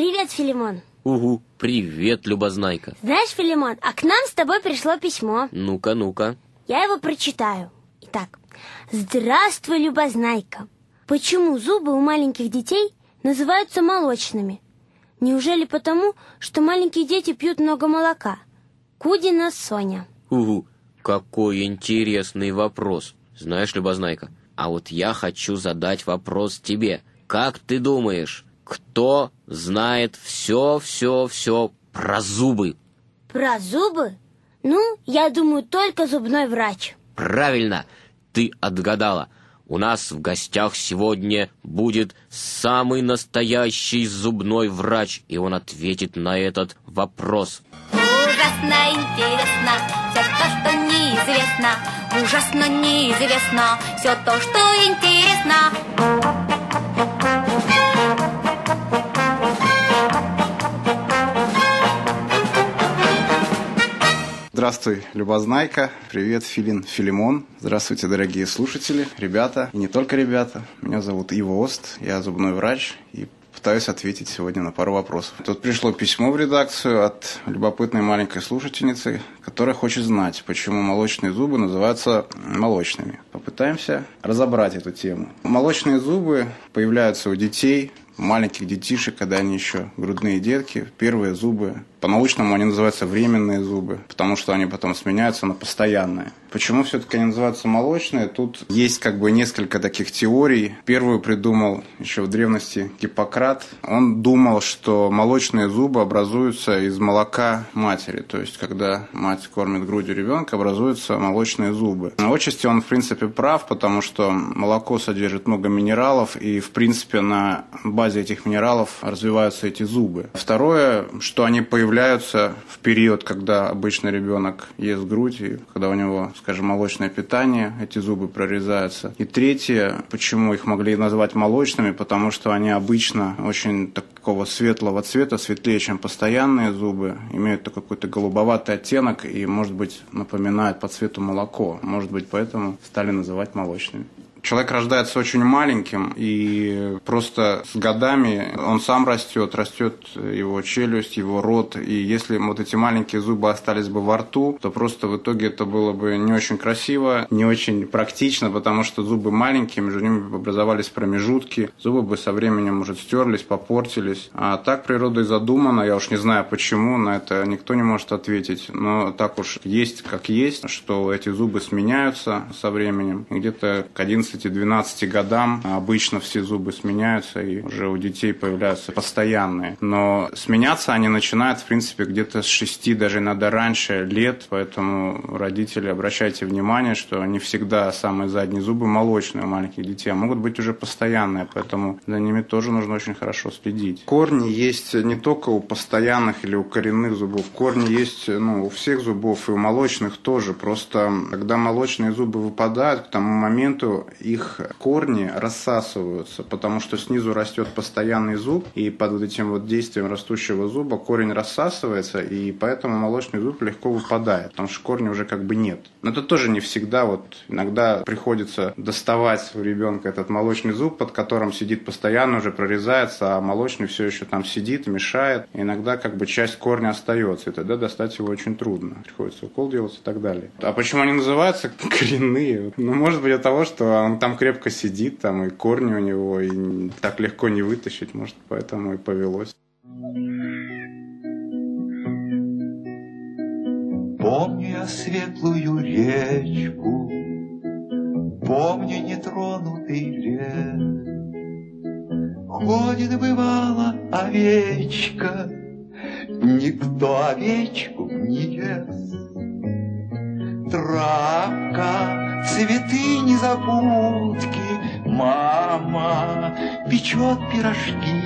Привет, Филимон. Угу, привет, Любознайка. Знаешь, Филимон, а к нам с тобой пришло письмо. Ну-ка, ну-ка. Я его прочитаю. Итак, здравствуй, Любознайка. Почему зубы у маленьких детей называются молочными? Неужели потому, что маленькие дети пьют много молока? Кудина Соня. Угу, какой интересный вопрос. Знаешь, Любознайка, а вот я хочу задать вопрос тебе. Как ты думаешь, кто знает все-все-все про зубы? Про зубы? Ну, я думаю, только зубной врач. Правильно, ты отгадала. У нас в гостях сегодня будет самый настоящий зубной врач, и он ответит на этот вопрос. Ужасно интересно все то, что неизвестно. Ужасно неизвестно все то, что интересно. Здравствуй, Любознайка. Привет, Филин, Филимон. Здравствуйте, дорогие слушатели, ребята. И не только ребята. Меня зовут Ива Ост, я зубной врач и пытаюсь ответить сегодня на пару вопросов. Тут пришло письмо в редакцию от любопытной маленькой слушательницы, которая хочет знать, почему молочные зубы называются молочными. Попытаемся разобрать эту тему. Молочные зубы появляются у детей, маленьких детишек, когда они еще грудные детки, первые зубы по-научному они называются временные зубы, потому что они потом сменяются на постоянные. Почему все-таки они называются молочные? Тут есть как бы несколько таких теорий. Первую придумал еще в древности Гиппократ. Он думал, что молочные зубы образуются из молока матери. То есть, когда мать кормит грудью ребенка, образуются молочные зубы. На отчасти он, в принципе, прав, потому что молоко содержит много минералов, и, в принципе, на базе этих минералов развиваются эти зубы. Второе, что они появляются появляются в период, когда обычно ребенок ест грудь, и когда у него, скажем, молочное питание, эти зубы прорезаются. И третье, почему их могли назвать молочными, потому что они обычно очень такого светлого цвета, светлее, чем постоянные зубы, имеют какой-то голубоватый оттенок и, может быть, напоминают по цвету молоко. Может быть, поэтому стали называть молочными. Человек рождается очень маленьким, и просто с годами он сам растет, растет его челюсть, его рот, и если вот эти маленькие зубы остались бы во рту, то просто в итоге это было бы не очень красиво, не очень практично, потому что зубы маленькие, между ними образовались промежутки, зубы бы со временем, может, стерлись, попортились. А так природой задумано, я уж не знаю почему, на это никто не может ответить, но так уж есть как есть, что эти зубы сменяются со временем, где-то к 11 11-12 годам. Обычно все зубы сменяются, и уже у детей появляются постоянные. Но сменяться они начинают, в принципе, где-то с 6, даже иногда раньше лет, поэтому родители, обращайте внимание, что не всегда самые задние зубы молочные у маленьких детей, а могут быть уже постоянные, поэтому за ними тоже нужно очень хорошо следить. Корни есть не только у постоянных или у коренных зубов, корни есть ну, у всех зубов и у молочных тоже, просто когда молочные зубы выпадают, к тому моменту их корни рассасываются, потому что снизу растет постоянный зуб, и под вот этим вот действием растущего зуба корень рассасывается, и поэтому молочный зуб легко выпадает, потому что корня уже как бы нет. Но это тоже не всегда, вот иногда приходится доставать у ребенка этот молочный зуб, под которым сидит постоянно, уже прорезается, а молочный все еще там сидит, мешает. И иногда как бы часть корня остается, и тогда достать его очень трудно. Приходится укол делать и так далее. А почему они называются коренные? Ну, может быть, от того, что он там крепко сидит, там и корни у него, и так легко не вытащить, может, поэтому и повелось. Помню я светлую речку, Помню нетронутый лес. Ходит, бывала, овечка, Никто овечку не ест. Травка цветы незабудки, Мама печет пирожки.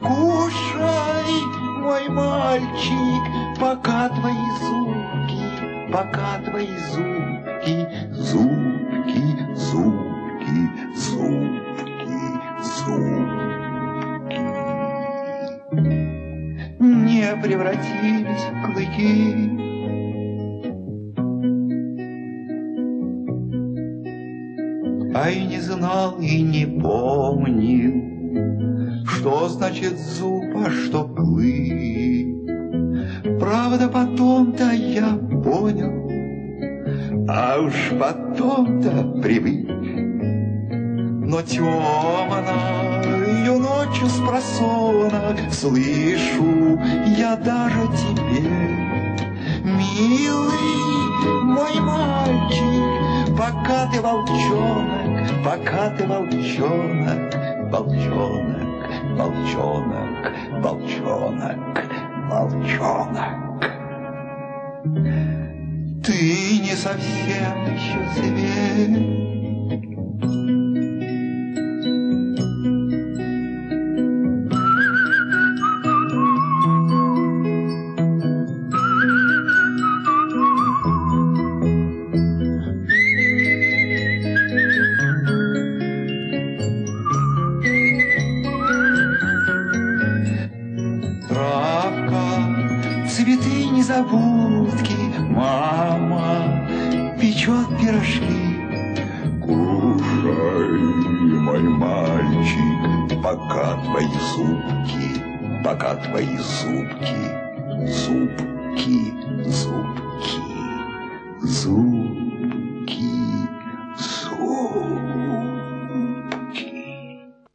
Кушай, мой мальчик, пока твои зубки, пока твои зубки, зубки, зубки, зубки, зубки не превратились в клыки. А и не знал и не помнил, что значит зуб, а что клык. Правда, потом-то я понял, а уж потом-то привык. Но темною ночью с просонок Слышу я даже теперь Милый мой мальчик, пока ты волчонок, пока ты волчонок, волчонок, волчонок, волчонок, волчонок. Ты не совсем еще зверь, и незабудки Мама печет пирожки. Кушай, мой мальчик, пока твои зубки Пока твои зубки, зубки, зубки, зубки.